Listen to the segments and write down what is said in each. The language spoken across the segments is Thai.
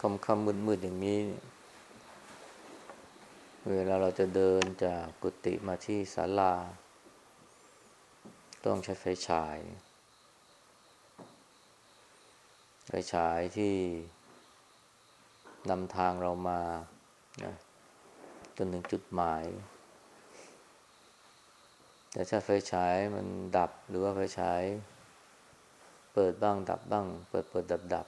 ค่ำค่ำมืดมืดอย่างนี้ เวลาเราจะเดินจากกุฏิมาที่ศาลา ต้องใช้ไฟฉาย ไฟฉายที่นำทางเรามานะจนถึงจุดหมาย แต่ถ้าไฟฉายมันดับหรือว่าไฟฉาย เปิดบ้างดับบ้าง เปิดเปิดดับดับ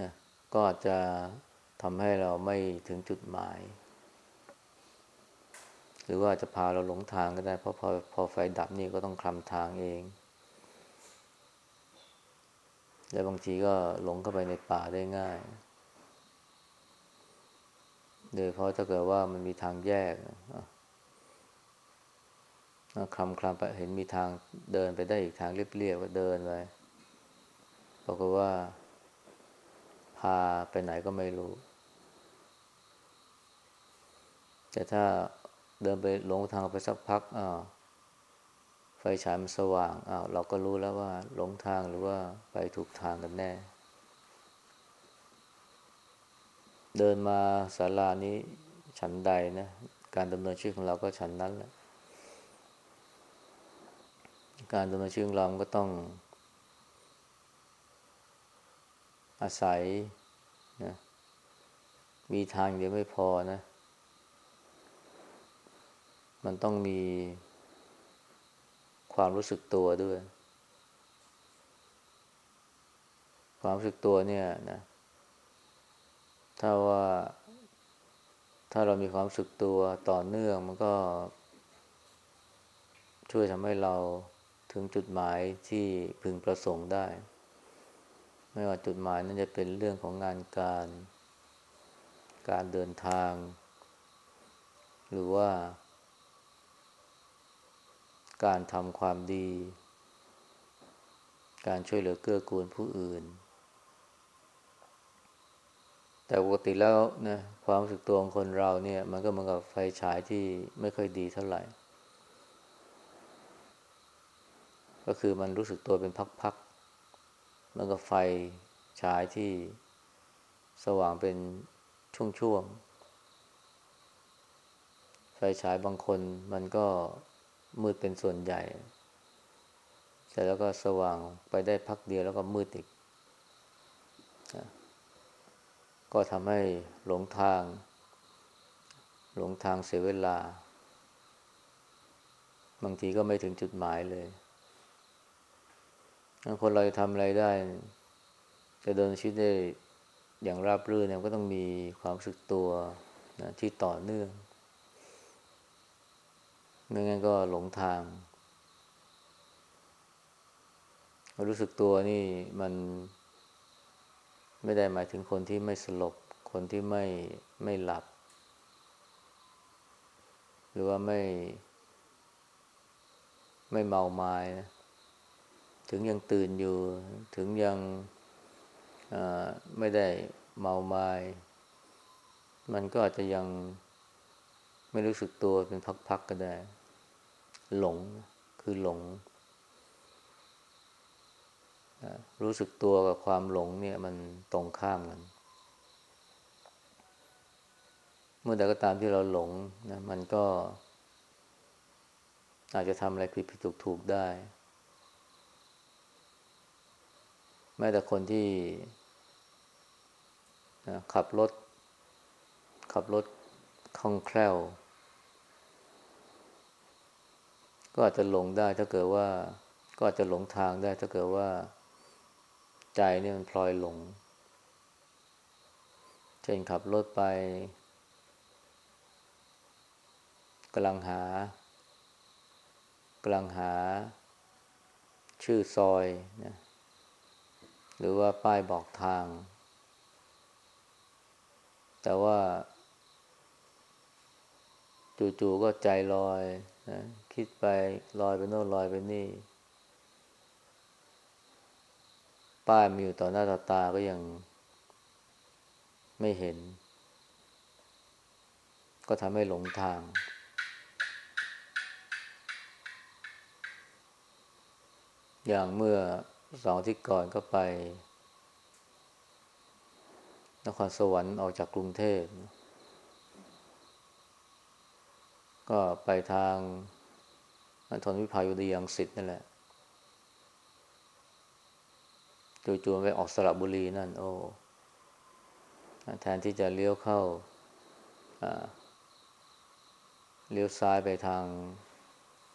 นะ ก็จจะทำให้เราไม่ถึงจุดหมาย หรือว่าจะพาเราหลงทางก็ได้ เพราะพอพอไฟดับนี่ก็ต้องคลำทางเอง และบางทีก็หลงเข้าไปในป่าได้ง่าย โดยเพราะถ้าเกิดว่ามันมีทางแยกคลำคลำไปเห็นมีทางเดินไปได้อีกทางเรียบๆก็เดินไปปรากฏว่า พาไปไหนก็ไม่รู้ แต่ถ้าเดินไปหลงทางไปสักพักอ้าวไฟฉายมันสว่างอ้าวเราก็รู้แล้วว่าหลงทางหรือว่าไปถูกทางกันแน่ เดินมาศาลานี้ฉันใดนะ การดำเนินชีวิตของเราก็ฉันนั้นแหละ การดำเนินชีวิตของเราก็ต้อง อาศัยนะมีทางเดียวไม่พอนะ มันต้องมีความรู้สึกตัวด้วย ความรู้สึกตัวเนี่ยนะ ถ้าว่า ถ้าเรามีความรู้สึกตัวต่อเนื่องมันก็ ช่วยทำให้เราถึงจุดหมายที่พึงประสงค์ได้ ไม่ว่าจุดหมายนั้นจะเป็นเรื่องของงานการ การเดินทาง หรือว่า การทำความดี การช่วยเหลือเกื้อกูลผู้อื่น แต่ปกติแล้วนะความรู้สึกตัวของคนเราเนี่ย มันก็เหมือนกับไฟฉายที่ไม่ค่อยดีเท่าไหร่ ก็คือมันรู้สึกตัวเป็นพักๆ มันก็ไฟฉายที่สว่างเป็นช่วงๆ ไฟฉายบางคนมันก็มืดเป็นส่วนใหญ่ เสร็จแล้วก็สว่างไปได้พักเดียวแล้วก็มืดอีก ก็ทำให้หลงทาง หลงทางเสียเวลา บางทีก็ไม่ถึงจุดหมายเลย คนเราจะทำอะไรได้ จะเดินชีวิตได้อย่างราบรื่นเนี่ยก็ต้องมีความสึกตัวนะที่ต่อเนื่องไม่งั้นก็หลงทาง รู้สึกตัวนี่มันไม่ได้หมายถึงคนที่ไม่สลบ คนที่ไม่ไม่หลับ หรือว่าไม่ ไม่เมาไม้นะ ถึงยังตื่นอยู่ ถึงยังไม่ได้เมาไม้มันก็อาจจะยังไม่รู้สึกตัวเป็นพักๆก็ได้ หลงคือหลง รู้สึกตัวกับความหลงเนี่ยมันตรงข้ามกัน เมื่อใดก็ตามที่เราหลงนะมันก็อาจจะทำอะไรผิดผิดถูกถูกได้ แม้แต่คนที่ขับรถ ขับรถคล่องแคล่ว ก็อาจจะหลงได้ถ้าเกิดว่า ก็อาจจะหลงทางได้ถ้าเกิดว่า ใจนี่มันพลอยหลง เช่นขับรถไปกำลังหากำลังหา ชื่อซอยนะ หรือว่าป้ายบอกทาง แต่ว่า จู่ๆก็ใจลอยนะคิดไปลอยไปโน่นลอยไปนี่ ป้ายมีอยู่ต่อหน้าต่อตาก็ยังไม่เห็น ก็ทำให้หลงทาง อย่างเมื่อ สองที่ก่อนก็ไป นครสวรรค์ออกจากกรุงเทพ ก็ไปทางถนนวิภาวดียังสิทธิ์นั่นแหละจู่ๆไปออกสระบุรีนั่น โอ้แทนที่จะเลี้ยวเข้าเลี้ยวซ้ายไปทาง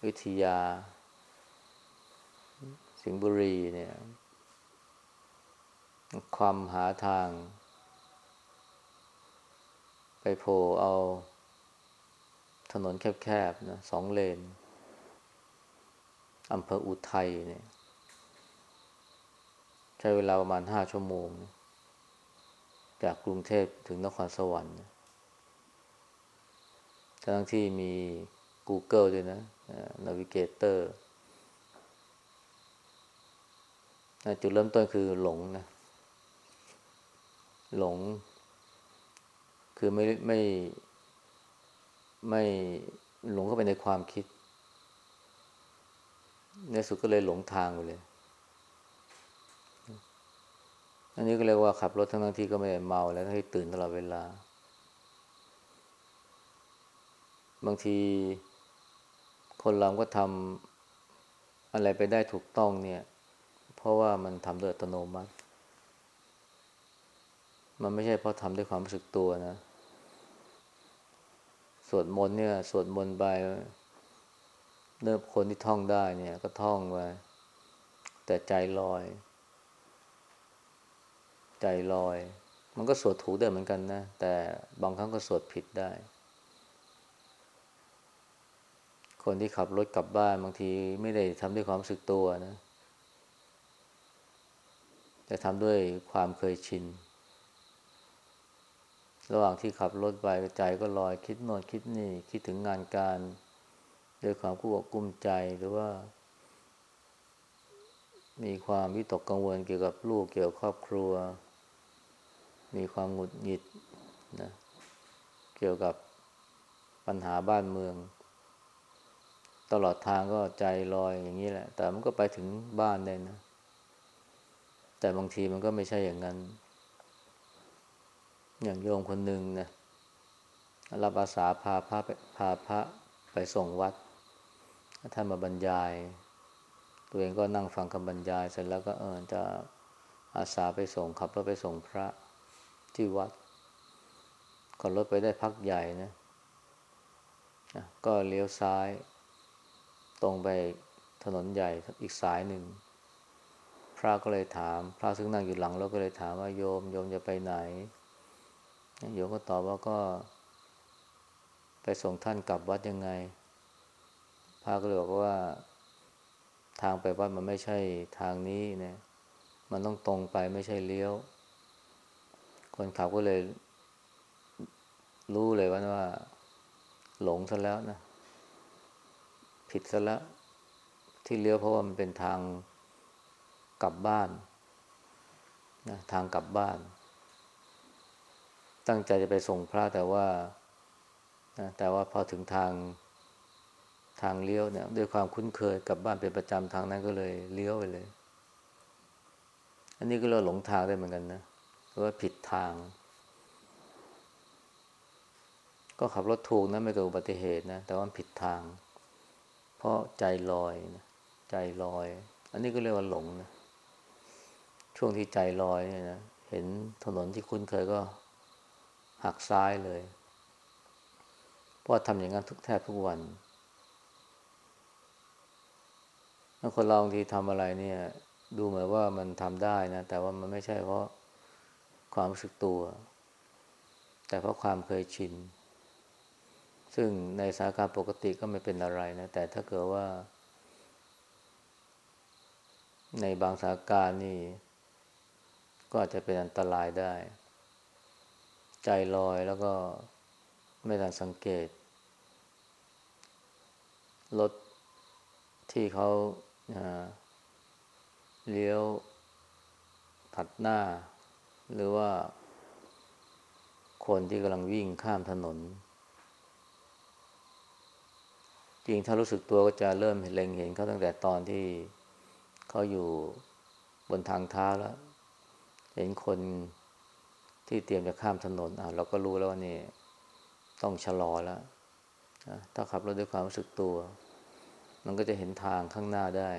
วิทยา สิงห์บุรีเนี่ย ความหาทาง ไปโผล่เอา ถนนแคบๆนะสองเลนอำเภออุทัยเนี่ย ใช้เวลาประมาณห้าชั่วโมง จากกรุงเทพถึงนครสวรรค์ทั้งที่มี Google ด้วยนะ Navigator จุดเริ่มต้นคือหลงนะหลง คือไม่ไม่ไม่หลงเข้าไปในความคิด ในสุดก็เลยหลงทางไปเลย อันนี้ก็เรียกว่าขับรถทั้งทั้งที่ก็ไม่ได้เมาแล้วให้ตื่นตลอดเวลา บางทีคนเราก็ทำอะไรไปได้ถูกต้องเนี่ย ราะว่ามันทำโดยอัตโนมัติ มันไม่ใช่เพราะทำด้วยความรู้สึกตัวนะ สวดมนต์เนี่ย สวดมนต์ไปเนิ่คนที่ท่องได้เนี่ย ก็ท่องไปแต่ใจลอย ใจลอย มันก็สวดถูกได้เหมือนกันนะ แต่บางครั้งก็สวดผิดได้คนที่ขับรถกลับบ้านบางทีไม่ได้ทำด้วยความรู้สึกตัวนะ แต่ทำด้วยความเคยชิน ระหว่างที่ขับรถไปใจก็ลอยคิดโน่นคิดนี่ คิดถึงงานการด้วยความกุ้มกุ้มใจหรือว่า มีความวิตกกังวลเกี่ยวกับลูกเกี่ยวกับครอบครัว มีความหงุดหงิดนะเกี่ยวกับปัญหาบ้านเมือง ตลอดทางก็ใจลอยอย่างนี้แหละ แต่มันก็ไปถึงบ้านได้นะ แต่บางทีมันก็ไม่ใช่อย่างนั้น อย่างโยมคนหนึ่งนะรับอาสาพาพระไปพาพระไปส่งวัดท่านมาบรรยาย ตัวเองก็นั่งฟังคำบรรยาย เสร็จแล้วก็เออจะอาสาไปส่งขับรถไปส่งพระที่วัดขับรถไปได้พักใหญ่นะก็เลี้ยวซ้าย ตรงไปถนนใหญ่อีกสายหนึ่ง ระก็เลยถาม พระซึ่งนั่งอยู่หลังรถก็เลยถามว่าโยม โยมจะไปไหน โยมก็ตอบว่าก็ ไปส่งท่านกลับวัดยังไง พระก็เลยบอกว่าทางไปวัดมันไม่ใช่ทางนี้เนี่ยมันต้องตรงไปไม่ใช่เลี้ยว คนขับก็เลย รู้เลยว่าว่า หลงซะแล้วนะ ผิดซะแล้ว ที่เลี้ยวเพราะว่ามันเป็นทาง กลับบ้านนะทางกลับบ้าน ตั้งใจจะไปส่งพระแต่ว่านะแต่ว่าพอถึงทางทางเลี้ยวเนี่ย ด้วยความคุ้นเคยกลับบ้านเป็นประจำทางนั้นก็เลยเลี้ยวไปเลย อันนี้ก็เราหลงทางได้เหมือนกันนะเพราะว่าผิดทาง ก็ขับรถถูกนะไม่เกิดอุบัติเหตุนะแต่ว่าผิดทาง เพราะใจลอยนะใจลอย อันนี้ก็เรียกว่าหลงนะ ช่วงที่ใจลอยเนี่ยนะเห็นถนนที่คุ้นเคยก็หักซ้ายเลย เพราะทำอย่างนั้นทุกแทบทุกวันถ้าคนเราบางทีทำอะไรเนี่ย ดูเหมือนว่ามันทำได้นะ แต่ว่ามันไม่ใช่เพราะความรู้สึกตัว แต่เพราะความเคยชิน ซึ่งในสถานการณ์ปกติก็ไม่เป็นอะไรนะ แต่ถ้าเกิดว่า ในบางสถานการณ์นี่ ก็อาจจะเป็นอันตรายได้ ใจลอยแล้วก็ไม่ทันสังเกต รถที่เขาเลี้ยวถัดหน้า หรือว่า คนที่กำลังวิ่งข้ามถนน จริงถ้ารู้สึกตัวก็จะเริ่มเห็นเล็งเห็นเขาตั้งแต่ตอนที่เขาอยู่บนทางเท้าแล้ว เห็นคนที่เตรียมจะข้ามถนนอะเราก็รู้แล้วว่านี่ต้องชะลอแล้วถ้าขับรถด้วยความรู้สึกตัว มันก็จะเห็นทางข้างหน้าได้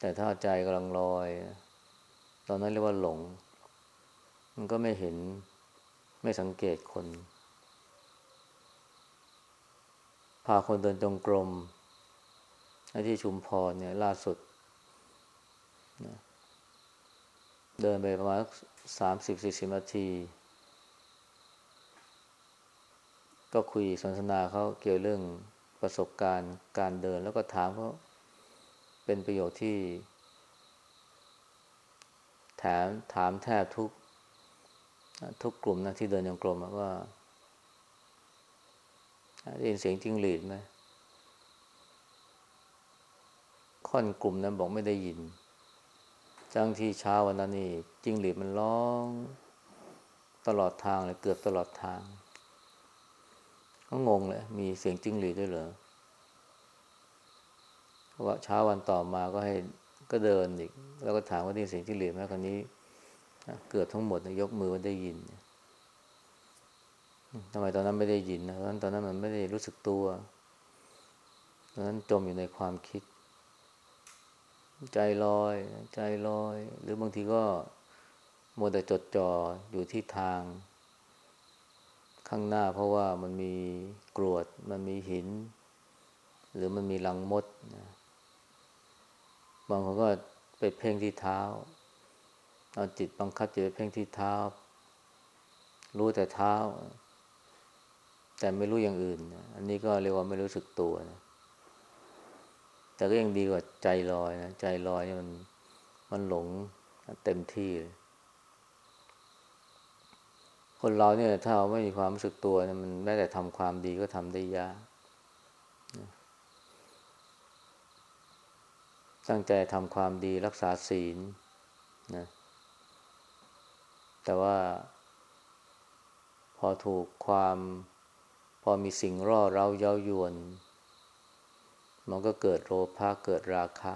แต่ถ้าใจกำลังลอย ตอนนั้นเรียกว่าหลง มันก็ไม่เห็นไม่สังเกตคน พาคนเดินจงกรมที่ชุมพรเนี่ยล่าสุด เดินไปประมาณสามสิบสี่สิบนาที ก็คุยสนทนาเขาเกี่ยวเรื่องประสบการณ์การเดินแล้วก็ถามเขาเป็นประโยชน์ที่แถมถามแทบทุก ทุกกลุ่มนะที่เดินยังกลมว่าได้ยินเสียงจิ้งหรีดไหมค่อนกลุ่มนั้นบอกไม่ได้ยิน จังที่เช้าวันนั้นนี่จิ้งหรีดมันร้องตลอดทางเลยเกือบตลอดทาง ก็งงเลยมีเสียงจิ้งหรีดด้วยเหรอว่าเช้าวันต่อมาก็ให้ก็เดินอีก แล้วก็ถามว่าได้เสียงจิ้งหรีดไหมคนนี้เกือบทั้งหมดยกมือว่าได้ยินทำไมตอนนั้นไม่ได้ยินนะเพราะตอนนั้นมันไม่ได้รู้สึกตัวตอนนั้นจมอยู่ในความคิด ใจลอย ใจลอย หรือบางทีก็มัวแต่จดจ่ออยู่ที่ทาง ข้างหน้าเพราะว่ามันมีกรวด มันมีหิน หรือมันมีลังมดนะบางคนก็ไปเพ่งที่เท้า เอาจิตบังคับจิตไปเพ่งที่เท้า รู้แต่เท้า แต่ไม่รู้อย่างอื่น อันนี้ก็เรียกว่าไม่รู้สึกตัวนะ แต่ก็ยังดีกว่าใจลอยนะ ใจลอยนี่มันมันหลงเต็มที่เลยคนเราเนี่ย ถ้าเราไม่มีความรู้สึกตัวเนี่ยมันแม้แต่ทำความดีก็ทำได้ยากตั้งใจทำความดีรักษาศีลนะแต่ว่า พอถูกความ พอมีสิ่งร่อเร้าเย้ายวน มันก็เกิดโลภะเกิดราคะ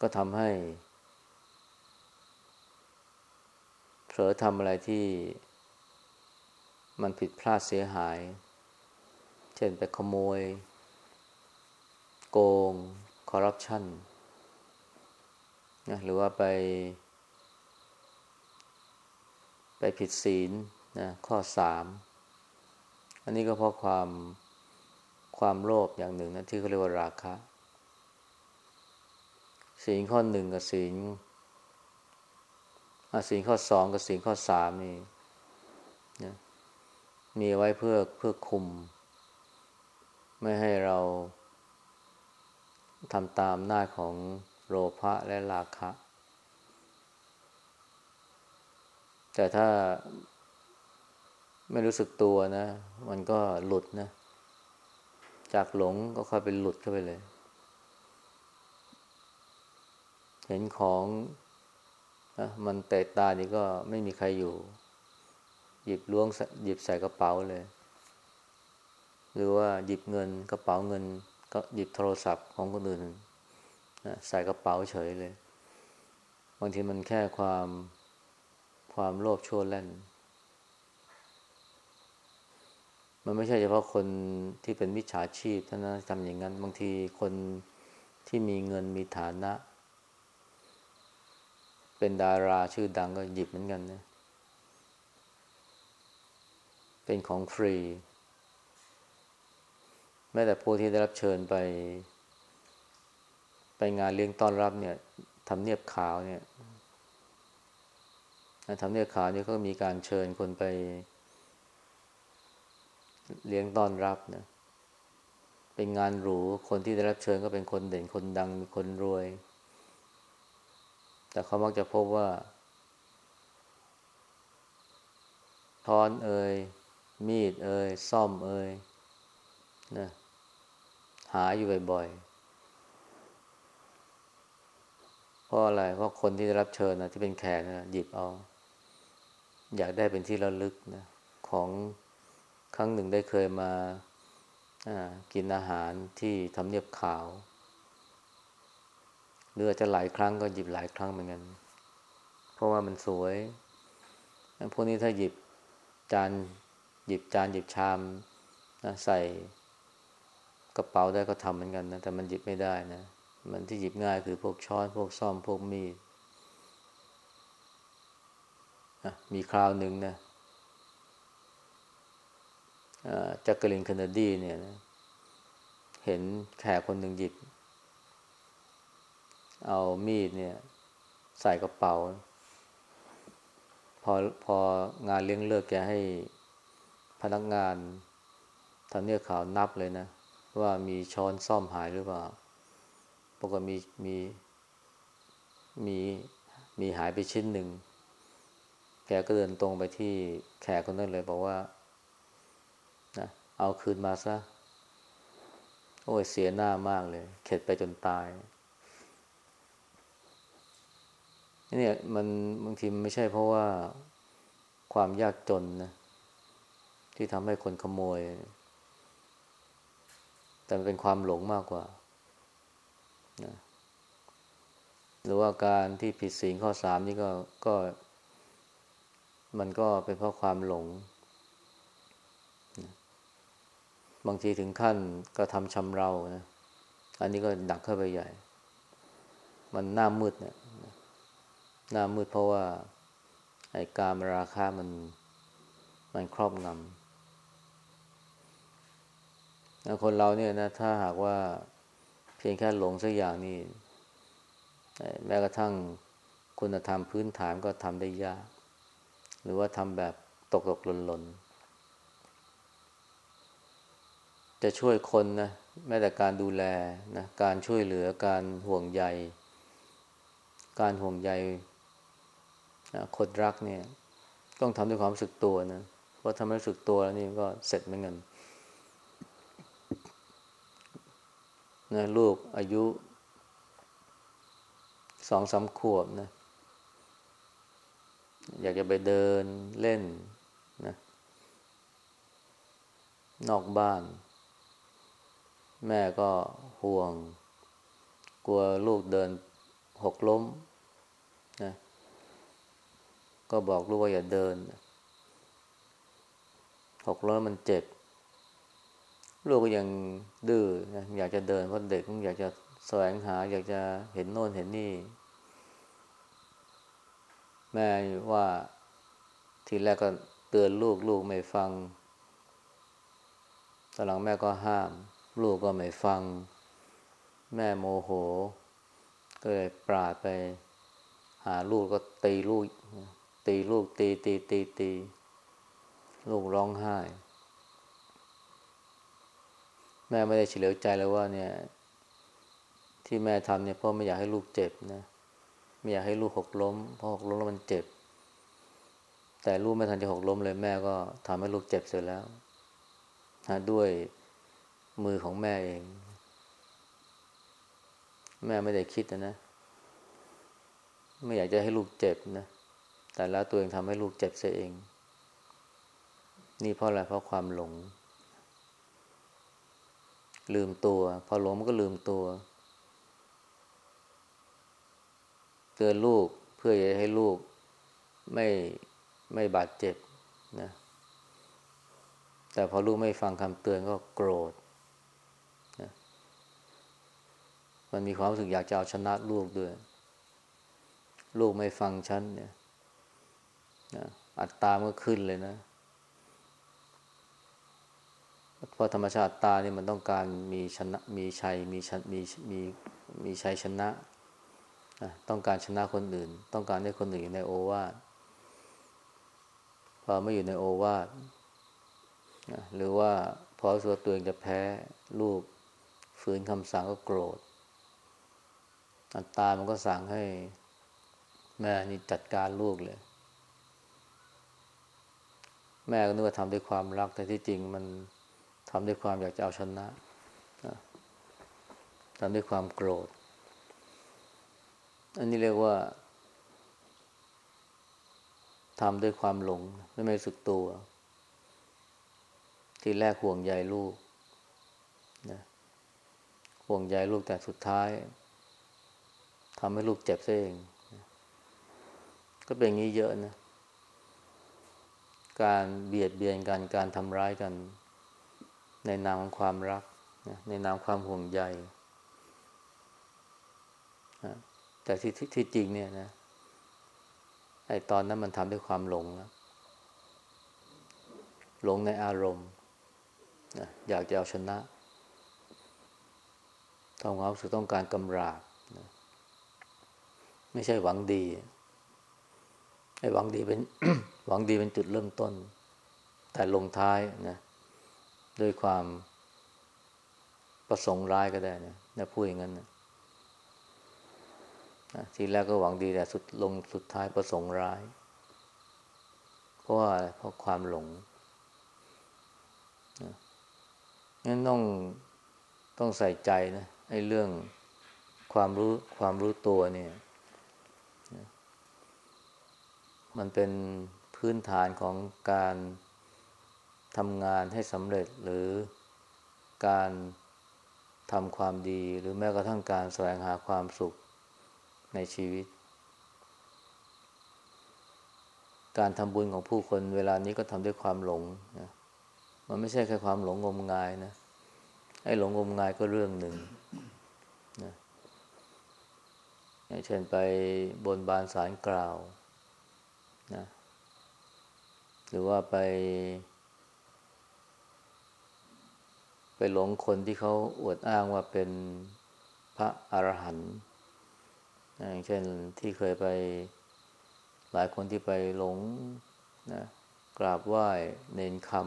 ก็ทำให้เผลอทำอะไรที่มันผิดพลาดเสียหาย เช่นไปขโมย โกง คอร์รัปชันนะหรือว่าไป ไปผิดศีลนะข้อสาม อันนี้ก็เพราะความ ความโลภอย่างหนึ่งนะที่เขาเรียกว่าราคะสิ่งข้อหนึ่งกับสิ่งสิ่งข้อสองกับสิ่งข้อสามนี่นะมีไว้เพื่อเพื่อคุม ไม่ให้เราทำตามหน้าของโลภะและราคะ แต่ถ้าไม่รู้สึกตัวนะ มันก็หลุดนะ จากหลงก็ค่อยเป็นหลุดเข้าไปเลย เห็นของนะมันเตะตานี่ก็ไม่มีใครอยู่ หยิบล้วงหยิบใส่กระเป๋าเลย หรือว่าหยิบเงินกระเป๋าเงิน ก็หยิบโทรศัพท์ของคนอื่นนะใส่กระเป๋าเฉยเลย บางทีมันแค่ความความโลภชั่วแล่น มันไม่ใช่เฉพาะคนที่เป็นมิจฉาชีพเท่านั้นทำอย่างนั้น บางทีคนที่มีเงินมีฐานะ เป็นดาราชื่อดังก็หยิบเหมือนกันนะเป็นของฟรี แม้แต่ผู้ที่ได้รับเชิญไป ไปงานเลี้ยงต้อนรับเนี่ยทำเนียบขาวเนี่ยทำเนียบขาวเนี่ยก็มีการเชิญคนไป เลี้ยงต้อนรับนะเป็นงานหรู คนที่ได้รับเชิญก็เป็นคนเด่นคนดังมีคนรวย แต่เขามักจะพบว่าทอนเอ่ยมีดเอ่ยซ่อมเอ่ยนะหาอยู่บ่อยๆเพราะอะไรเพราะคนที่ได้รับเชิญนะที่เป็นแขกนะหยิบเอา อยากได้เป็นที่ระลึกนะของ ครั้งหนึ่งได้เคยมากินอาหารที่ทำเนียบขาวหรือจจะหลายครั้งก็หยิบหลายครั้งเหมือนกัน เพราะว่ามันสวย พวกนี้ถ้าหยิบจานหยิบจานหยิบชามนะใส่กระเป๋าได้ก็ทำเหมือนกันนะ แต่มันหยิบไม่ได้นะ มันที่หยิบง่ายคือพวกช้อนพวกซ่อมพวกมีดมีคราวหนึ่งนะ จักกลินคนเดีเนี่ยนะเห็นแขกคนหนึ่งหยิบ เอามีดเนี่ย ใส่กระเป๋า พอพองานเลี้ยงเลิกแกให้พนักงานทำเนียขาวนับเลยนะ ว่ามีช้อนซ่อมหายหรือเปล่าปรากฏมีมีมีมีหายไปชิ้นหนึ่ง แกก็เดินตรงไปที่แขกคนนั้นเลยบอกว่า เอาคืนมาซะ โอ้ยเสียหน้ามากเลย เข็ดไปจนตายเนี่ยมันบางทีมไม่ใช่เพราะว่าความยากจนนะ ที่ทำให้คนขโมย แต่มันเป็นความหลงมากกว่านะหรือว่าการที่ผิดศีลข้อสามนี่ก็ก็ มันก็เป็นเพราะความหลง บางทีถึงขั้นกระทำชำเรานะ อันนี้ก็หนักเข้าไปใหญ่ มันหน้ามืดเนี่ยหน้ามืดเพราะว่าไอ้การราคามันมันครอบงำคนเราเนี่ยนะ ถ้าหากว่าเพียงแค่หลงสักอย่างนี่แม้กระทั่งคุณธรรมพื้นฐานก็ทำได้ยาก หรือว่าทำแบบตกตกหล่นหล่น จะช่วยคนนะแม้แต่การดูแลนะการช่วยเหลือการห่วงใย การห่วงใยนะคนรักเนี่ย ต้องทำด้วยความรู้สึกตัวนะเพราะทำให้รู้สึกตัวแล้วนี่ก็เสร็จเหมือนกันนะลูกอายุสองสาขวบนะ อยากจะไปเดินเล่นนะ นอกบ้าน แม่ก็ห่วง กลัวลูกเดินหกล้มนะก็บอกลูกว่าอย่าเดิน หกล้มมันเจ็บ ลูกก็ยังดื้อนะอยากจะเดินเพราะเด็กอยากจะแสวงหา อยากจะเห็นโน่นเห็นนี่ แม่ว่าทีแรกก็เตือนลูกลูกไม่ฟังตอนหลังแม่ก็ห้าม ลูกก็ไม่ฟัง แม่โมโห ก็เลยปราดไป หาลูกก็ตีลูก ตีลูกตีตีตีตีลูกร้องไห้ แม่ไม่ได้เฉลียวใจเลยว่า เนี่ย ที่แม่ทำเนี่ยเพราะไม่อยากให้ลูกเจ็บนะไม่อยากให้ลูกหกล้มเพราะหกล้มแล้วมันเจ็บ แต่ลูกไม่ทันจะหกล้มเลยแม่ก็ทำให้ลูกเจ็บเสร็จแล้วด้วย มือของแม่เอง แม่ไม่ได้คิดนะ ไม่อยากจะให้ลูกเจ็บนะ แต่แล้วตัวเองทำให้ลูกเจ็บเสียเอง นี่เพราะอะไรเพราะความหลง ลืมตัว พอหลงมันก็ลืมตัว เตือนลูกเพื่อจะให้ลูกไม่ไม่บาดเจ็บนะ แต่พอลูกไม่ฟังคำเตือนก็โกรธ มันมีความรู้สึกอยากจะเอาชนะลูกด้วย ลูกไม่ฟังฉันเนี่ยนะอัตตามันก็ขึ้นเลยนะเพราะธรรมชาติตาเนี่ยมันต้องการมีชนะมีชัยมีชัมีมีมีชัยชนะต้องการชนะคนอื่น ต้องการให้คนอื่นอยู่ในโอวาทพอไม่อยู่ในโอวาทหรือว่าพอสัวตัวเองจะแพ้ลูกฝืนคำสั่งก็โกรธ อัตตามันก็สั่งให้แม่นี่จัดการลูกเลย แม่ก็นึกว่าทำด้วยความรัก แต่ที่จริงมันทำด้วยความอยากจะเอาชนะทำด้วยความโกรธ อันนี้เรียกว่าทำด้วยความหลงไม่ไม่สึกตัว ที่แรกห่วงใยลูกนะห่วงใยลูกแต่สุดท้าย ทำให้ลูกเจ็บซะเอง ก็เป็นอย่างนี้เยอะนะ การเบียดเบียนกันการทำร้ายกัน ในนามของความรักนะในนามความห่วงใยนะแต่ที่ที่จริงเนี่ยนะไอ้ตอนนั้นมันทำด้วยความหลงนะหลงในอารมณ์นะอยากจะเอาชนะทำความรู้สึกต้องการกำราบ ไม่ใช่หวังดีไอ้หวังดีเป็นหวังดีเป็นจุดเริ่มต้น แต่ลงท้ายนะด้วยความประสงค์ร้ายก็ได้นะนะพูดอย่างนั้นนะทีแรกก็หวังดีแต่สุดลงสุดท้ายประสงค์ร้าย เพราะว่าเพราะความหลงงั้นต้องต้องใส่ใจนะไอ้เรื่องความรู้ความรู้ตัวเนี่ย มันเป็นพื้นฐานของการทำงานให้สำเร็จหรือการทำความดีหรือแม้กระทั่งการแสวงหาความสุขในชีวิต การทำบุญของผู้คนเวลานี้ก็ทำด้วยความหลงนะมันไม่ใช่แค่ความหลงงมงายนะไอ้หลงงมงายก็เรื่องหนึ่งนะอย่างเช่นไปบนบานสารกล่าว นะหรือว่าไป ไปหลงคนที่เขาอวดอ้างว่าเป็นพระอรหันต์อย่างเช่นที่เคยไปหลายคนที่ไปหลงนะกราบไหว้เนนคำ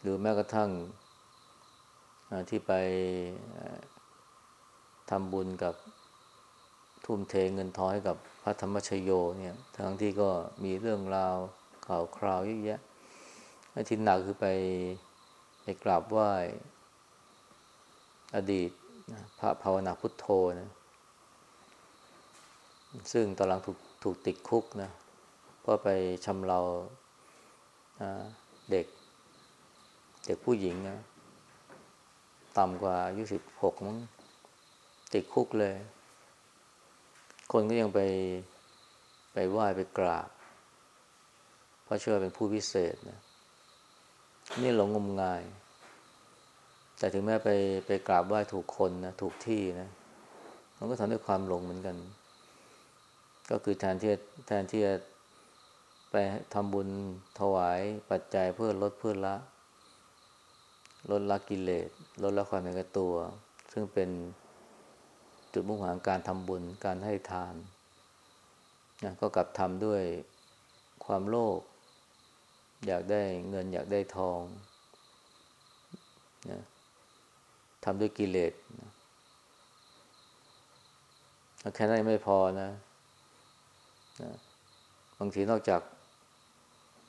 หรือแม้กระทั่งที่ไปทำบุญกับทุ่มเทเงินทองให้กับ ระธรรมชโยเนี่ยทั้งที่ก็มีเรื่องราวข่าวคราวเยอะแยะที่หนักคือไปไปกราบไหว้อดีตพระภาวนาพุทโธนะซึ่งตอนหลังถูกถูกติดคุกนะเพราะไปชำเราเด็ก เด็กผู้หญิงนะต่ำกว่าอายุสิบหกมั้งติดคุกเลย คนก็ยังไปไปไหว้ไปกราบเพราะเชื่อเป็นผู้พิเศษนะนี่หลงงมงาย แต่ถึงแม้ไปไปกราบไหว้ถูกคนนะถูกที่นะมันก็ทำด้วยความหลงเหมือนกัน ก็คือแทนที่แทนที่จะไปทำบุญถวายปัจจัยเพื่อลดเพื่อละ ลดละกิเลสลดละความเป็นกตัว ซึ่งเป็น จุดมุ่งหวังการทำบุญการให้ทานนะก็กลับทำด้วยความโลภอยากได้เงินอยากได้ทองนะทำด้วยกิเลสนะแค่นั้นไม่พอนะนะบางทีนอกจาก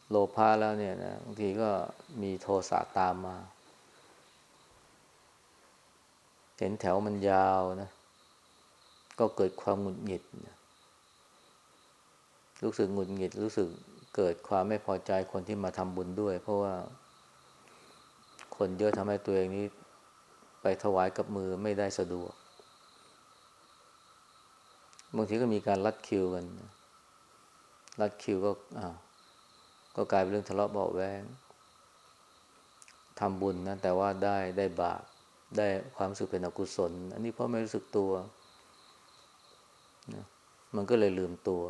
โลภะแล้วเนี่ยนะบางทีก็มีโทสะตามมา เห็นแถวมันยาวนะ ก็เกิดความหงุดหงิดรู้สึกหงุดหงิดรู้สึกเกิดความไม่พอใจคนที่มาทำบุญด้วย เพราะว่า คนเยอะทำให้ตัวเองนี้ ไปถวายกับมือไม่ได้สะดวกบางทีก็มีการลัดคิวกันลัดคิวก็อ้าวก็กลายเป็นเรื่องทะเลาะเบาแวงทำบุญนะแต่ว่าได้ได้บาปได้ความรู้สึกเป็นอกุศล อันนี้เพราะไม่รู้สึกตัว นะมันก็เลยลืมตัว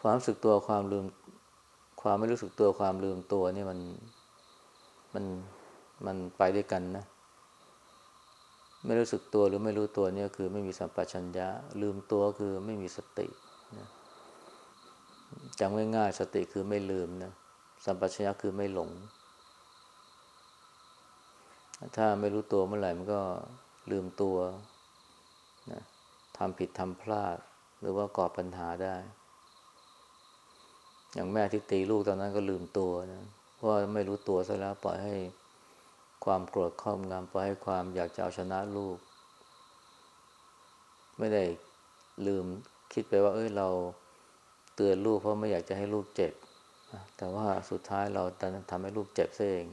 ความรู้สึกตัวความลืม ความไม่รู้สึกตัวความลืมตัวนี่มันมันมันไปด้วยกันนะ ไม่รู้สึกตัวหรือไม่รู้ตัวเนี่ยคือไม่มีสัมปชัญญะ ลืมตัวคือไม่มีสตินะจำง่ายๆสติคือไม่ลืมนะสัมปชัญญะคือไม่หลง ถ้าไม่รู้ตัวเมื่อไหร่มันก็ลืมตัว ทำผิดทำพลาด หรือว่าก่อปัญหาได้ อย่างแม่ที่ตีลูกตอนนั้นก็ลืมตัวนะ เพราะไม่รู้ตัวซะแล้วปล่อยให้ความโกรธครอบงำปล่อยให้ความอยากจะเอาชนะลูก ไม่ได้ลืมคิดไปว่า เอ้ยเราเตือนลูกเพราะไม่อยากจะให้ลูกเจ็บ แต่ว่าสุดท้ายเราทำให้ลูกเจ็บซะเอง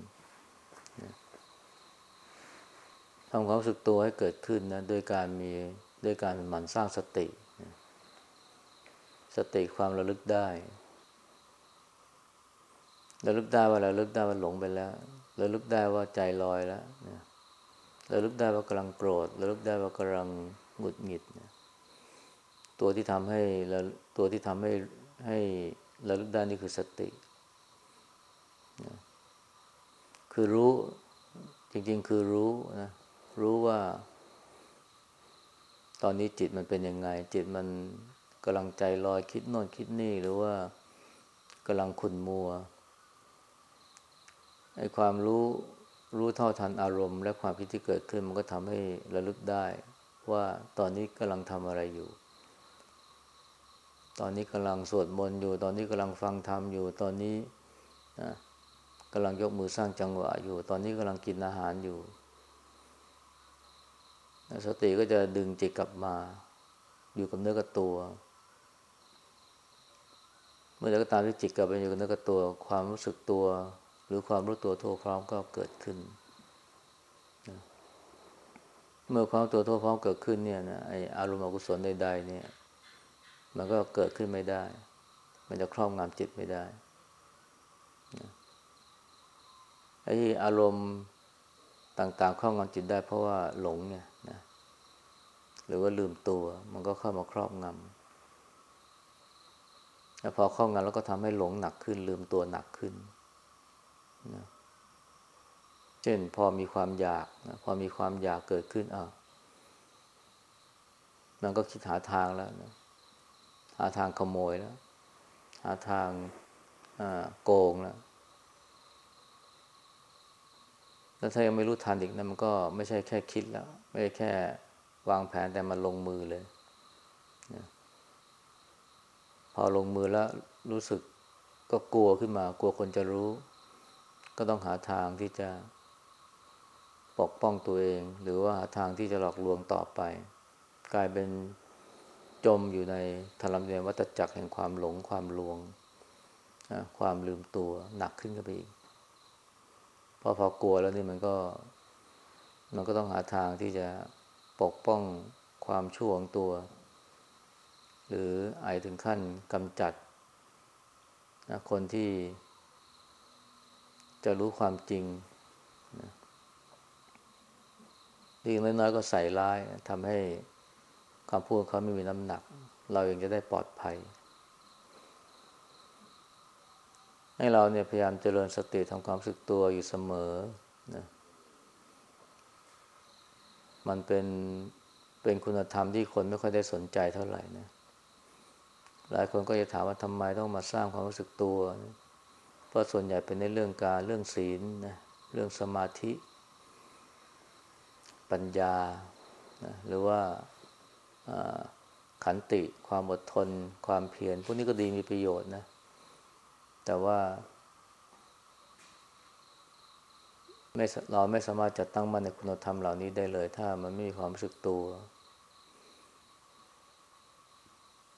ทำความรู้สึกตัวให้เกิดขึ้นนะ โดยการมี ด้วยการหมั่นสร้างสติ สติความระลึกได้ระลึกได้ว่าระลึกได้ว่าหลงไปแล้วระลึกได้ว่าใจลอยแล้วระลึกได้ว่ากำลังโกรธระลึกได้ว่ากำลังหงุดหงิดตัวที่ทำให้ตัวที่ทำให้ให้ระลึกได้นี่คือสติ คือรู้จริง ๆ คือรู้นะรู้ว่า ตอนนี้จิตมันเป็นยังไง จิตมันกำลังใจลอยคิดโน่นคิดนี่หรือว่ากำลังขุนมัวไอ้ความรู้รู้เท่าทันอารมณ์ และความคิดที่เกิดขึ้นมันก็ทำให้ระลึกได้ ว่าตอนนี้กำลังทำอะไรอยู่ ตอนนี้กำลังสวดมนต์อยู่ ตอนนี้กำลังฟังธรรมอยู่ ตอนนี้นะกำลังยกมือสร้างจังหวะอยู่ ตอนนี้กำลังกินอาหารอยู่ สติก็จะดึงจิตกลับมา อยู่กับเนื้อกับตัว เมื่อใดก็ตามที่จิตกลับไปอยู่กับเนื้อกับตัว ความรู้สึกตัว หรือความรู้ตัวทั่วพร้อมก็เกิดขึ้น เมื่อความตัวทั่วพร้อมเกิดขึ้นเนี่ยนะไออารมณ์อกุศลใดๆเนี่ย มันก็เกิดขึ้นไม่ได้ มันจะครอบงำจิตไม่ได้ไอ้อารมณ์ต่างๆครอบงำจิตได้เพราะว่าหลงเนี่ย หรือว่าลืมตัว มันก็เข้ามาครอบงำแล้วพอครอบงำแล้วก็ทำให้หลงหนักขึ้น ลืมตัวหนักขึ้นนะเช่นพอมีความอยากนะพอมีความอยากเกิดขึ้นอะมันก็คิดหาทางแล้วนะหาทางขโมยแล้ว หาทางโกงแล้วแล้วถ้ายังไม่รู้ทันอีกนะมันก็ไม่ใช่แค่คิดแล้ว ไม่ใช่แค่ วางแผนแต่มันลงมือเลยนะพอลงมือแล้วรู้สึกก็กลัวขึ้นมา กลัวคนจะรู้ ก็ต้องหาทางที่จะปกป้องตัวเอง หรือว่าหาทางที่จะหลอกลวงต่อไป กลายเป็นจมอยู่ในธรรมเนียวัตจักรแห่งความหลงความลวงความลืมตัวหนักขึ้นก็ไปอีกพอพอกลัวแล้วนี่มันก็ มันก็ต้องหาทางที่จะ ปกป้องความชั่วของตัว หรือไอถึงขั้นกำจัดนะคนที่จะรู้ความจริงนะดีน้อยๆก็ใส่ร้ายทำให้คำพูดเขาไม่มีน้ำหนัก เราเองจะได้ปลอดภัย ให้เราเนี่ยพยายามเจริญสติทำความสึกตัวอยู่เสมอนะ มันเป็นเป็นคุณธรรมที่คนไม่ค่อยได้สนใจเท่าไหร่นะหลายคนก็จะถามว่าทำไมต้องมาสร้างความรู้สึกตัวนะเพราะส่วนใหญ่เป็นในเรื่องการเรื่องศีลนะเรื่องสมาธิ ปัญญานะหรือว่าขันติ ความอดทน ความเพียรพวกนี้ก็ดีมีประโยชน์นะ แต่ว่า ไม่เราไม่สามารถจะตั้งมั่นในคุณธรรมเหล่านี้ได้เลย ถ้ามันไม่มีความรู้สึกตัว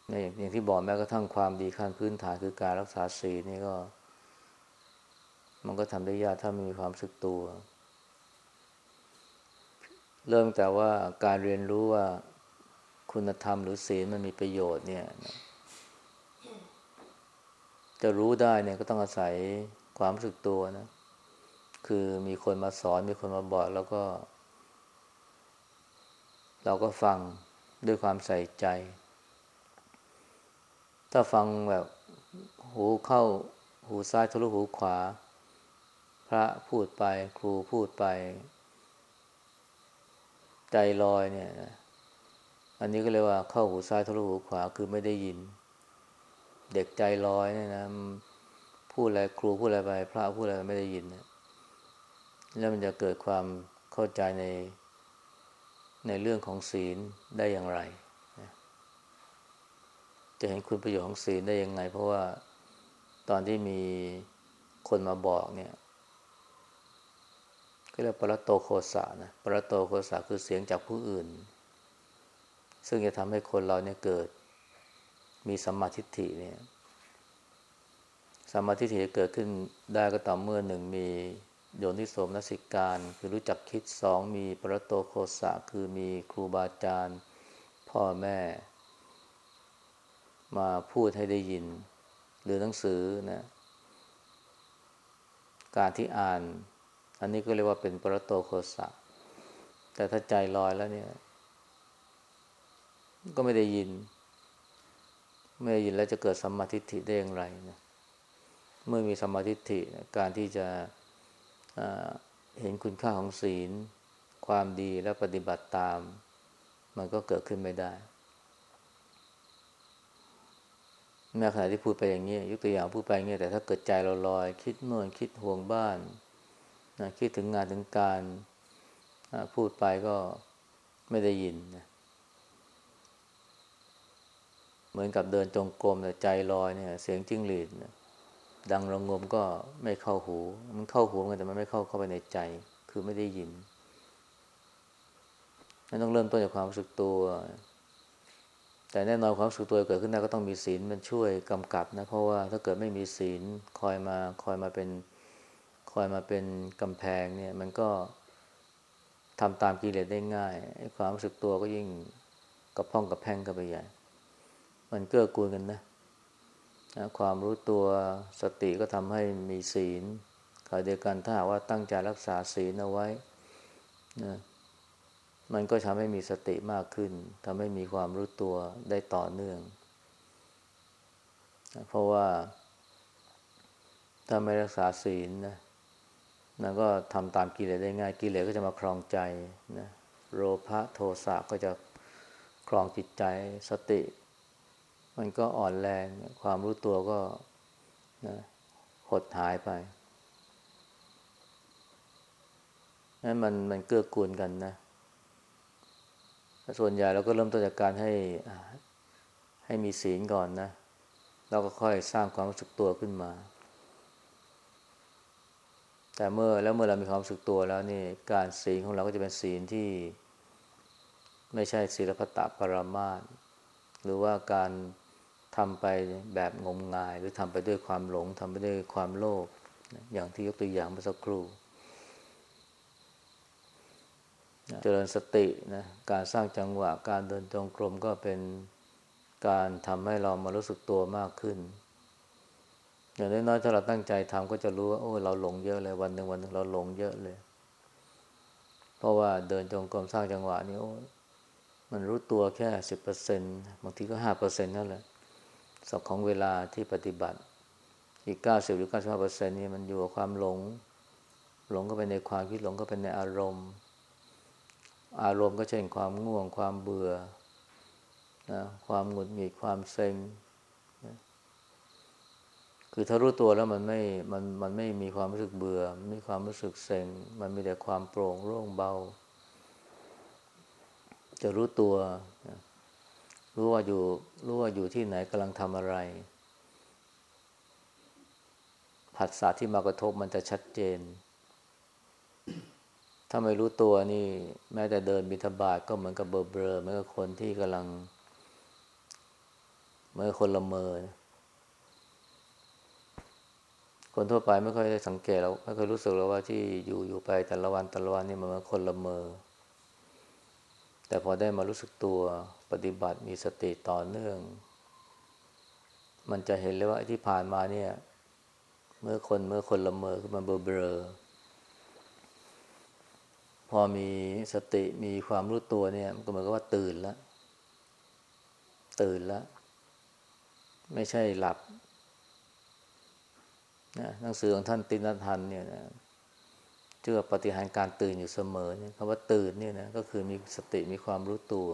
ในอย่างที่บอกแม้กระทั่งความดีขั้นพื้นฐานคือการรักษาศีลนี่ก็ มันก็ทำได้ยากถ้าไม่มีความรู้สึกตัว เริ่มแต่ว่าการเรียนรู้ว่าคุณธรรมหรือศีลมันมีประโยชน์เนี่ยจะรู้ได้เนี่ยก็ต้องอาศัยความรู้สึกตัวนะ คือมีคนมาสอนมีคนมาบอกแล้วก็ เราก็ฟังด้วยความใส่ใจ ถ้าฟังแบบหูเข้าหูซ้ายทะลุหูขวา พระพูดไปครูพูดไป ใจลอยเนี่ยอันนี้ก็เรียกว่าเข้าหูซ้ายทะลุหูขวาคือไม่ได้ยิน เด็กใจลอยเนี่ยนะพูดอะไรครูพูดอะไรไป พระพูดอะไรไม่ได้ยินเนี่ย แล้วมันจะเกิดความเข้าใจในในเรื่องของศีลได้อย่างไร จะเห็นคุณประโยชน์ของศีลได้ยังไง เพราะว่าตอนที่มีคนมาบอกเนี่ยก็เรียกปรตโตโคสานะปรตโตโคสาคือเสียงจากผู้อื่น ซึ่งจะทำให้คนเราเนี่ยเกิด มีสัมมาทิฏฐิเนี่ยสัมมาทิฏฐิจะเกิดขึ้นได้ก็ต่อเมื่อหนึ่งมี โยนิโสมนสิการคือรู้จักคิดสองมีปรโตโคสะคือมีครูบาอาจารย์ พ่อแม่ มาพูดให้ได้ยิน หรือหนังสือนะการที่อ่าน อันนี้ก็เรียกว่าเป็นปรโตโคสะแต่ถ้าใจลอยแล้วเนี่ย ก็ไม่ได้ยิน ไม่ได้ยินแล้วจะเกิดสัมมาทิฏฐิได้อย่างไรนะเมื่อมีสัมมาทิฏฐิการที่จะ เห็นคุณค่าของศีล ความดีและปฏิบัติตาม มันก็เกิดขึ้นไม่ได้แม้ขณะที่พูดไปอย่างนี้ยกตัวอย่างพูดไปอย่างนี้แต่ถ้าเกิดใจเราลอย คิดโน่นคิดห่วงบ้านนะคิดถึงงานถึงการพูดไปก็ไม่ได้ยินนะเหมือนกับเดินจงกรมแต่ใจลอยเนี่ย เสียงจิ้งหรีดนะ ดังระงมก็ไม่เข้าหู มันเข้าหูกันแต่มันไม่เข้าเข้าไปในใจ คือไม่ได้ยินมันต้องเริ่มต้นจากความรู้สึกตัว แต่แน่นอนความรู้สึกตัวเกิดขึ้นได้ก็ต้องมีศีลมันช่วยกำกับนะเพราะว่าถ้าเกิดไม่มีศีลคอยมาคอยมาเป็นคอยมาเป็นกำแพงเนี่ย มันก็ทำตามกิเลสได้ง่ายความรู้สึกตัวก็ยิ่งกระพ้องกระแพงกันไปใหญ่ มันเกื้อกูลกันนะ นะความรู้ตัวสติก็ทำให้มีศีลขณะเดียวกันถ้าหากว่าตั้งใจรักษาศีลเอาไว้นะมันก็ทำให้มีสติมากขึ้นทำให้มีความรู้ตัวได้ต่อเนื่องนะเพราะว่า ถ้าไม่รักษาศีลนะนั่นก็ทำตามกิเลสได้ง่ายกิเลสก็จะมาครองใจนะโลภะโทสะก็จะครองจิตใจสติ มันก็อ่อนแรง ความรู้ตัวก็นะหดหายไปนั่นมันมันเกื้อกูลกันนะ ส่วนใหญ่เราก็เริ่มต้นจากการให้ให้มีศีลก่อนนะ เราก็ค่อยสร้างความรู้สึกตัวขึ้นมา แต่เมื่อแล้วเมื่อเรามีความรู้สึกตัวแล้วนี่ การศีลของเราก็จะเป็นศีลที่ ไม่ใช่ศีลพัตตปรามาสหรือว่าการ ทำไปแบบงมงาย หรือทำไปด้วยความหลงทำไปด้วยความโลภอย่างที่ยกตัวอย่างเมื่อสักครู่ เจริญสตินะการสร้างจังหวะการเดินจงกรมก็เป็นการทำให้เรามารู้สึกตัวมากขึ้น อย่างน้อยๆถ้าเราตั้งใจทำก็จะรู้ว่าโอ้เราหลงเยอะเลยวันหนึ่งวันหนึ่งเราหลงเยอะเลย เพราะว่าเดินจงกรมสร้างจังหวะนี่โอ้มันรู้ตัวแค่สิบเปอร์เซ็นบางทีก็ห้าเปอร์เซ็นนั่นแหละ สักของเวลาที่ปฏิบัติ อีกเก้าสิบหรือเก้าสิบห้าเปอร์เซ็นนี่มันอยู่กับความหลง หลงก็ไปในความคิดหลงก็เป็นในอารมณ์ อารมณ์ก็เช่นความง่วง ความเบื่อนะความหงุดหงิดความเซ็งนะคือถ้ารู้ตัวแล้วมันไม่มันมันไม่มีความรู้สึกเบื่อไม่มีความรู้สึกเซ็ง มันมีแต่ความโปร่งโล่งเบา จะรู้ตัวนะ รู้ว่าอยู่รู้ว่าอยู่ที่ไหนกำลังทำอะไร ผัสสะที่มากระทบมันจะชัดเจน ถ้าไม่รู้ตัวนี่ แม้แต่เดินบิทบาทก็เหมือนกับเบลอเหมือนกับคนที่กำลังเหมือนคนละเมอ คนทั่วไปไม่ค่อยได้สังเกตแล้วไม่เคยรู้สึกแล้วว่าที่อยู่อยู่ไปแต่ละวันแต่ละวันนี่มันเหมือนคนละเมอ แต่พอได้มารู้สึกตัวปฏิบัติมีสติต่อเนื่อง มันจะเห็นเลยว่าที่ผ่านมาเนี่ย เมื่อคนเมื่อคนละเมอขึ้นมาเบลอพอมีสติมีความรู้ตัวเนี่ย มันก็เหมือนกับว่าตื่นแล้ว ตื่นแล้ว ไม่ใช่หลับนะหนังสือของท่านตินทันเนี่ยนะ เชื่อปฏิหารการตื่นอยู่เสมอเนี่ยคำว่าตื่นเนี่ยนะก็คือมีสติมีความรู้ตัว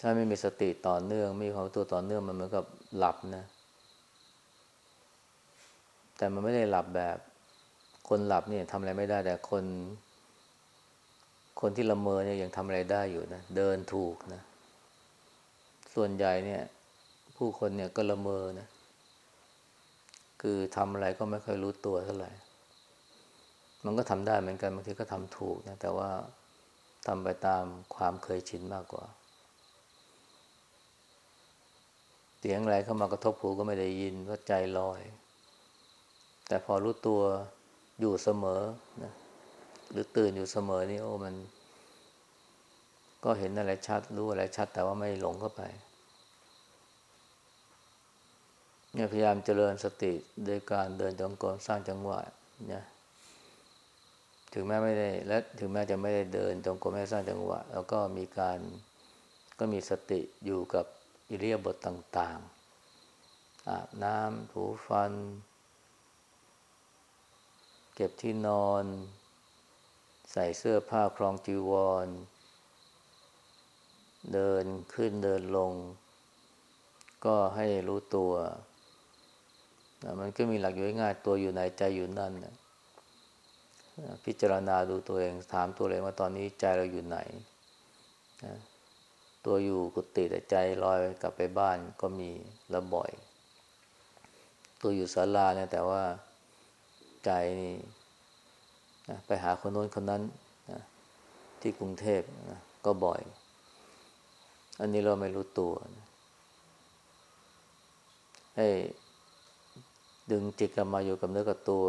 ถ้าไม่มีสติต่อเนื่องไม่มีความตัวต่อเนื่องมันเหมือนกับหลับนะ แต่มันไม่ได้หลับแบบคนหลับเนี่ยทำอะไรไม่ได้แต่คน คนที่ละเมอเนี่ยยังทำอะไรได้อยู่นะเดินถูกนะ ส่วนใหญ่เนี่ย ผู้คนเนี่ยก็ละเมอนะ คือทำอะไรก็ไม่ค่อยรู้ตัวเท่าไหร่ มันก็ทำได้เหมือนกันบางทีก็ทำถูกนะแต่ว่าทำไปตามความเคยชินมากกว่า เสียงอะไรเข้ามากระทบหูก็ไม่ได้ยินก็ใจลอย แต่พอรู้ตัวอยู่เสมอนะหรือตื่นอยู่เสมอนี่โอ้มัน ก็เห็นอะไรชัด รู้อะไรชัด แต่ว่าไม่หลงเข้าไปเนี่ยพยายามเจริญสติโดยการเดินจงกรมสร้างจังหวะเนี่ย ถึงแม้ไม่ได้และถึงแม้จะไม่ได้เดินจงกรมไม่สร้างจังหวะ แล้วก็มีการก็มีสติอยู่กับอิเลียบทต่าง ๆ อาบน้ำถูฟัน เก็บที่นอน ใส่เสื้อผ้าครองจีวร เดินขึ้นเดินลง ก็ให้รู้ตัว มันก็มีหลักอยู่ง่ายตัวอยู่ไหนใจอยู่นั่นนะ พิจารณาดูตัวเอง ถามตัวเองว่าตอนนี้ใจเราอยู่ไหนนะตัวอยู่กุฏิแต่ใจลอยกลับไปบ้านก็มีระบ่อย ตัวอยู่ศาลาเนี่ยแต่ว่าใจนี่นะไปหาคนโน้นคนนั้นนะที่กรุงเทพนะก็บ่อย อันนี้เราไม่รู้ตัวนะให้ ดึงจิตกลับมาอยู่กับเนื้อกับตัว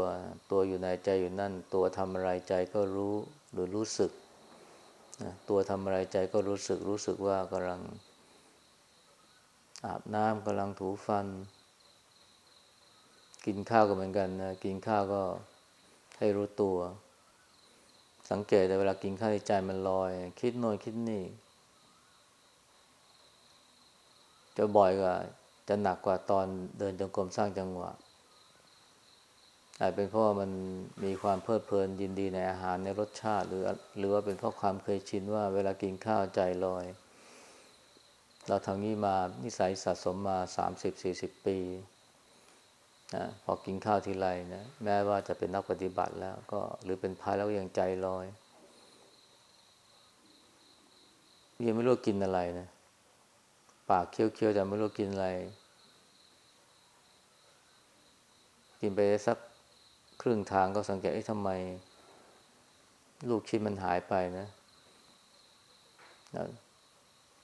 ตัวอยู่ในใจอยู่นั่น ตัวทำอะไรใจก็รู้หรือรู้สึกนะตัวทำอะไรใจก็รู้สึกรู้สึกว่ากำลัง อาบน้ำกำลังถูฟัน กินข้าวก็เหมือนกันนะกินข้าวก็ให้รู้ตัว สังเกตแต่เวลากินข้าวใจมันลอย คิดโน่นคิดนี่ จะบ่อยกว่าจะหนักกว่าตอนเดินจงกรมสร้างจังหวะ อาจเป็นเพราะว่ามันมีความเพลิดเพลินยินดีในอาหารในรสชาติ หรือหรือว่าเป็นเพราะความเคยชินว่าเวลากินข้าวใจลอย เราทำนี้มานิสัยสะสมมาสามสิบสี่สิบปีนะพอกินข้าวทีไรนะแม้ว่าจะเป็นนักปฏิบัติแล้วก็หรือเป็นพายแล้วยังใจลอยยังไม่รู้กินอะไรนะปากเคี้ยวๆแต่ไม่รู้กินอะไร กินไปสัก ครึ่งทางก็สังเกตไอ้ทำไม ลูกชิ้นมันหายไปนะ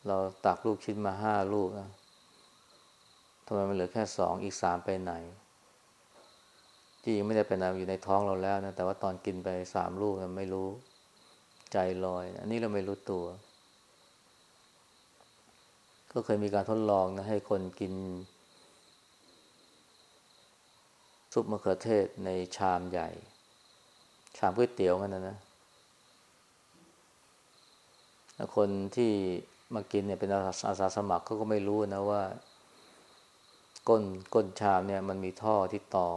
เราตักลูกชิ้นมาห้าลูกนะทำไมมันเหลือแค่สองอีกสามไปไหนที่ยังไม่ได้ไปไหนอยู่ในท้องเราแล้วนะแต่ว่าตอนกินไปสามลูกไม่รู้ใจลอย อันนี้เราไม่รู้ตัว ก็เคยมีการทดลองนะให้คนกิน ซุปมะเขือเทศในชามใหญ่ ชามก๋วยเตี๋ยวกันนะนะคนที่มากินเนี่ยเป็นอาสาสมัครเขาก็ไม่รู้นะว่า ก้นก้นชามเนี่ย มันมีท่อที่ต่อ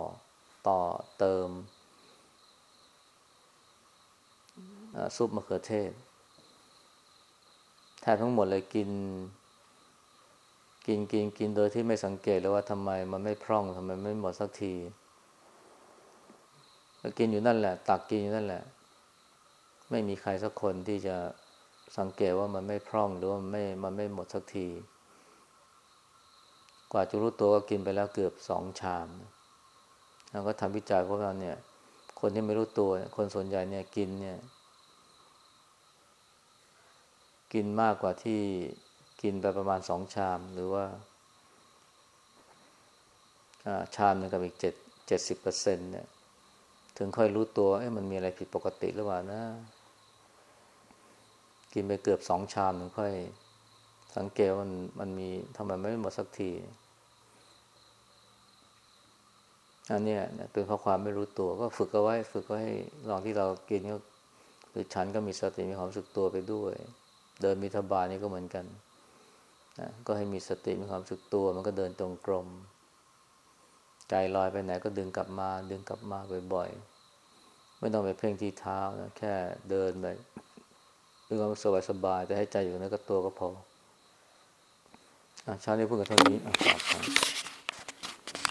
ต่อเติมซุปมะเขือเทศแทบทั้งหมดเลยกิน กินกินกินโดยที่ไม่สังเกตเลยว่าทำไมมันไม่พร่องทำไมไม่หมดสักที ก็กินอยู่นั่นแหละ ตักกินอยู่นั่นแหละ ไม่มีใครสักคนที่จะสังเกตว่ามันไม่พร่องหรือว่ามันไม่มันไม่หมดสักที กว่าจะรู้ตัวก็กินไปแล้วเกือบสองชามแล้วก็ทำวิจัยพวกเราเนี่ย คนที่ไม่รู้ตัว คนส่วนใหญ่เนี่ยกินเนี่ย กินมากกว่าที่กินไปประมาณสองชามหรือว่าชามนึงกับอีกเจ็ดเจ็ดสิบเปอร์เซ็นต์เนี่ย ถึงค่อยรู้ตัวเอ้มันมีอะไรผิดปกติหรือเปล่านะ กินไปเกือบสองชามถึงค่อย สังเกตมันมันมีทำไมไม่หมดสักทีอันนี้เป็นเพราะความไม่รู้ตัวก็ฝึกเอาไว้ ฝึกไว้ให้ลองที่เรากินก็หรือฉันก็มีสติมีความสึกตัวไปด้วย เดินมีทบานี่ก็เหมือนกันนะก็ให้มีสติมีความสึกตัว มันก็เดินตรงกลมใจลอยไปไหนก็ดึงกลับมา ดึงกลับมาบ่อยๆ ไม่ต้องไปเพ่งที่เท้านะแค่เดินไปด้วยความสบายสบายแต่ให้ใจอยู่ในกับตัวก็พออเช้านี้พูดกันเท่านี้อะครับ